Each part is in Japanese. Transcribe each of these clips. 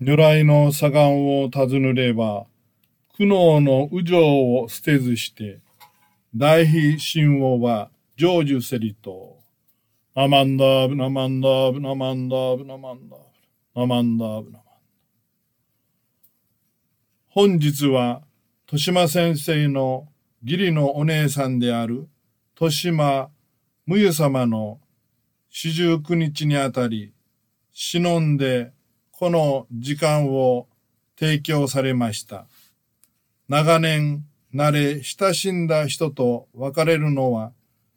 如来の左岸を尋ねれば、苦悩の右情を捨てずして、大悲神王は成就せりと、ナマンダーブナマンダーブナマンダーブナマンダーブナマンダーブナマンダー。ブ本日は、豊島先生の義理のお姉さんである、豊島無湯様の四十九日にあたり、忍んでこの時間を提供されました。長年慣れ親しんだ人と別れるのは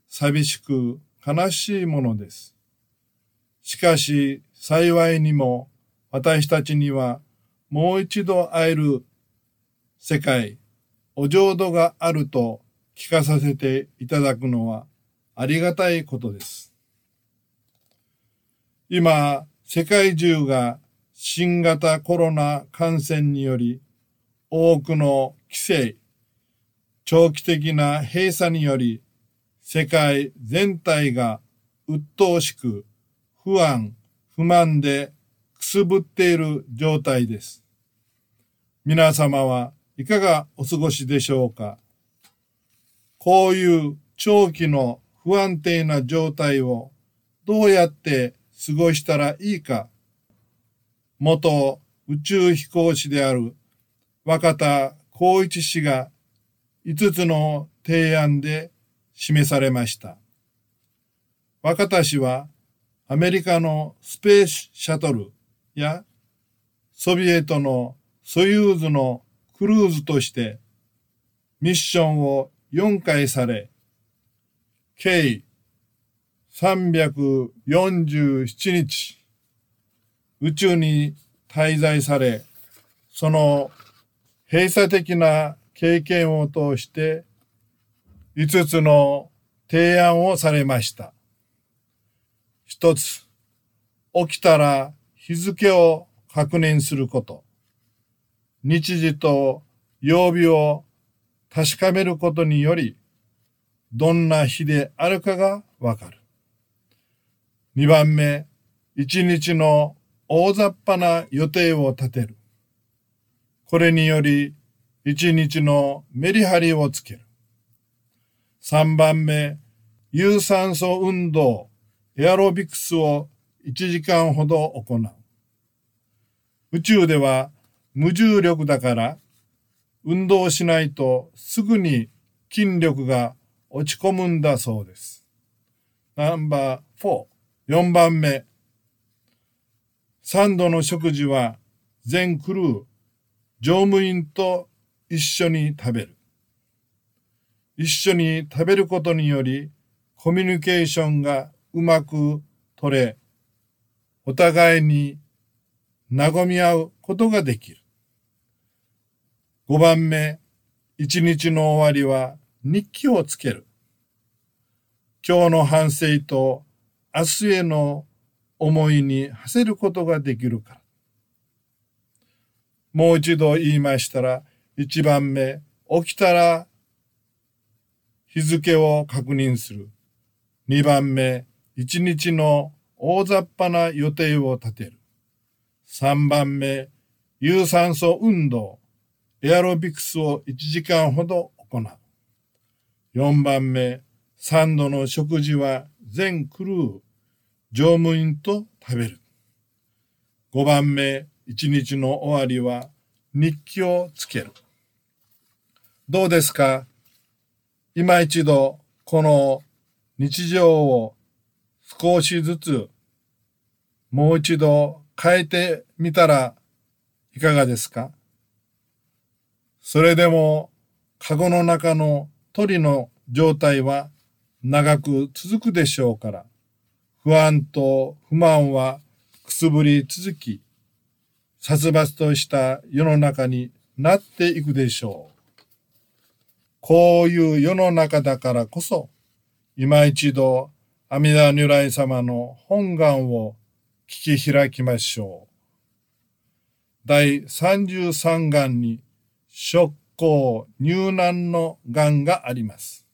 寂しく悲しいものです。しかし幸いにも私たちにはもう一度会える世界、お浄土があると聞かさせていただくのはありがたいことです。今、世界中が新型コロナ感染により多くの規制、長期的な閉鎖により、世界全体が鬱陶しく、不安、不満でくすぶっている状態です。皆様はいかがお過ごしでしょうか？こういう長期の不安定な状態をどうやって過ごしたらいいか、元宇宙飛行士である若田光一氏が5つの提案で示されました。若田氏はアメリカのスペースシャトルやソビエトのソユーズのクルーズとしてミッションを4回され、計347日宇宙に滞在され、その閉鎖的な経験を通して5つの提案をされました。一つ、起きたら日付を確認すること。日時と曜日を確かめることにより、どんな日であるかがわかる。二番目、一日の大雑把な予定を立てる。これにより、一日のメリハリをつける。三番目、有酸素運動、エアロビクスを1時間ほど行う。宇宙では無重力だから運動しないとすぐに筋力が落ち込むんだそうです。ナンバー4、4番目。3度の食事は全クルー、乗務員と一緒に食べる。一緒に食べることによりコミュニケーションがうまく取れ、お互いに和み合うことができる。5番目、一日の終わりは日記をつける。今日の反省と明日への思いに馳せることができるから。もう一度言いましたら、一番目、起きたら日付を確認する。二番目、一日の大雑把な予定を立てる。三番目、有酸素運動、エアロビクスを一時間ほど行う。四番目、三度の食事は全クルー、乗務員と食べる。五番目、一日の終わりは日記をつける。どうですか？今一度この日常を少しずつもう一度変えてみたらいかがですか？それでも、カゴの中の鳥の状態は長く続くでしょうから、不安と不満はくすぶり続き、殺伐とした世の中になっていくでしょう。こういう世の中だからこそ、今一度阿弥陀如来様の本願を聞き開きましょう。第33願に食行入難の願があります。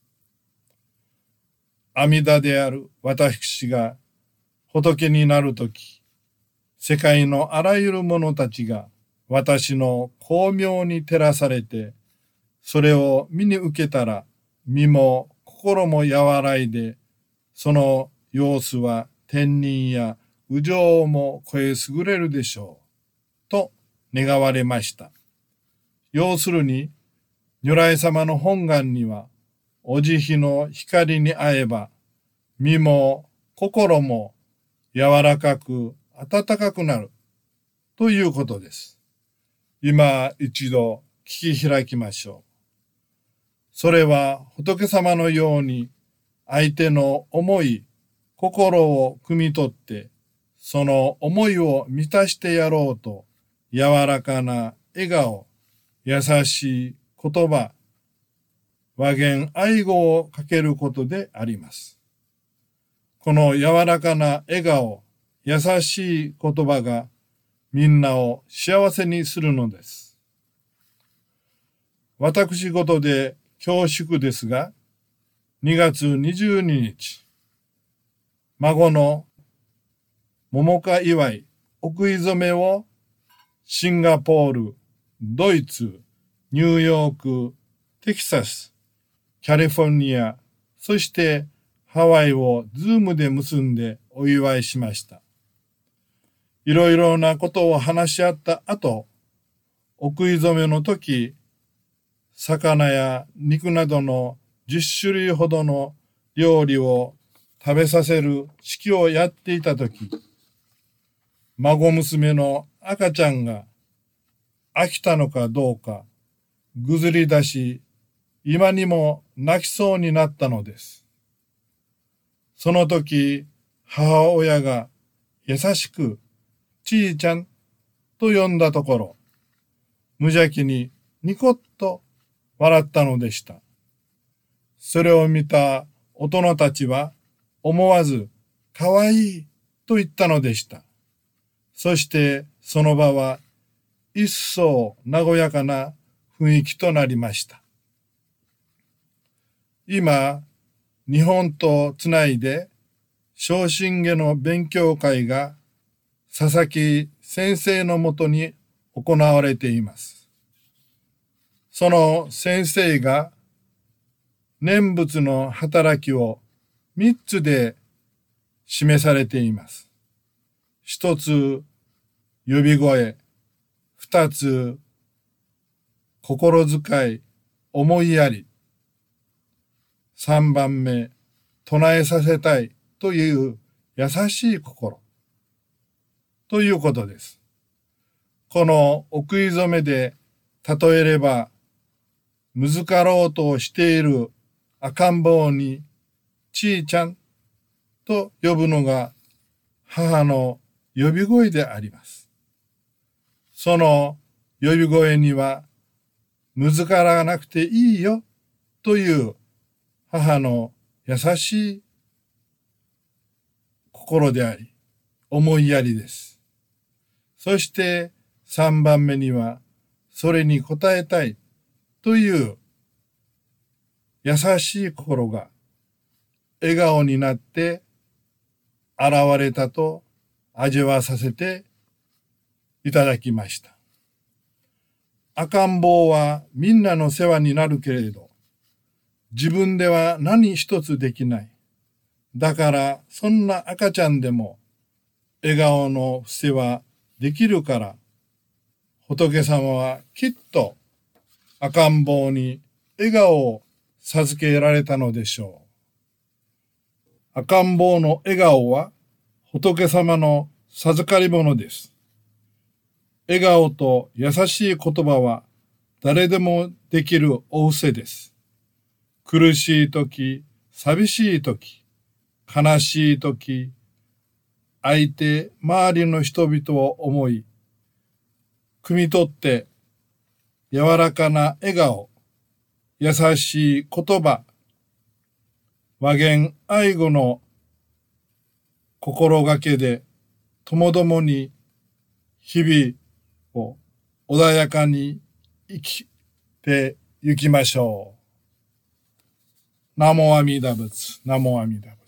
阿弥陀である私が仏になるとき、世界のあらゆる者たちが私の巧妙に照らされて、それを見に受けたら、身も心も和らいで、その様子は天人や右上も超え優れるでしょう。と願われました。要するに、如来様の本願には、お慈悲の光に会えば、身も心も柔らかく暖かくなるということです。今一度聞き開きましょう。それは仏様のように相手の思い、心を汲み取って、その思いを満たしてやろうと、柔らかな笑顔、優しい言葉、和言愛語をかけることであります。この柔らかな笑顔、優しい言葉がみんなを幸せにするのです。私事で恐縮ですが、2月22日、孫の桃花祝い、奥井染めをシンガポール、ドイツ、ニューヨーク、テキサス、カリフォルニア、そしてハワイをズームで結んでお祝いしました。いろいろなことを話し合った後、奥井染めの時、魚や肉などの10種類ほどの料理を食べさせる式をやっていたとき、孫娘の赤ちゃんが飽きたのかどうかぐずり出し、今にも泣きそうになったのです。その時、母親が優しく、ちーちゃんと呼んだところ、無邪気にニコッと笑ったのでした。それを見た大人たちは思わず、かわいいと言ったのでした。そしてその場は一層和やかな雰囲気となりました。今、日本とつないで、昇進下の勉強会が佐々木先生のもとに行われています。その先生が念仏の働きを三つで示されています。一つ、呼び声。二つ、心遣い、思いやり。三番目、唱えさせたいという優しい心。ということです。この奥井染めで例えれば、むずかろうとしている赤ん坊に、ちーちゃんと呼ぶのが母の呼び声であります。その呼び声には、むずからなくていいよという母の優しい心であり、思いやりです。そして三番目には、それに応えたいという優しい心が笑顔になって現れたと味わわさせていただきました。赤ん坊はみんなの世話になるけれど、自分では何一つできない。だからそんな赤ちゃんでも笑顔の伏せはできるから、仏様はきっと赤ん坊に笑顔を授けられたのでしょう。赤ん坊の笑顔は仏様の授かり物です。笑顔と優しい言葉は誰でもできるお布施です。苦しい時、寂しい時、悲しい時、相手、周りの人々を思い、汲み取って柔らかな笑顔、優しい言葉、和言愛語の心がけで、ともどもに日々を穏やかに生きて行きましょう。ナモアミダ仏、ナモアミダ仏。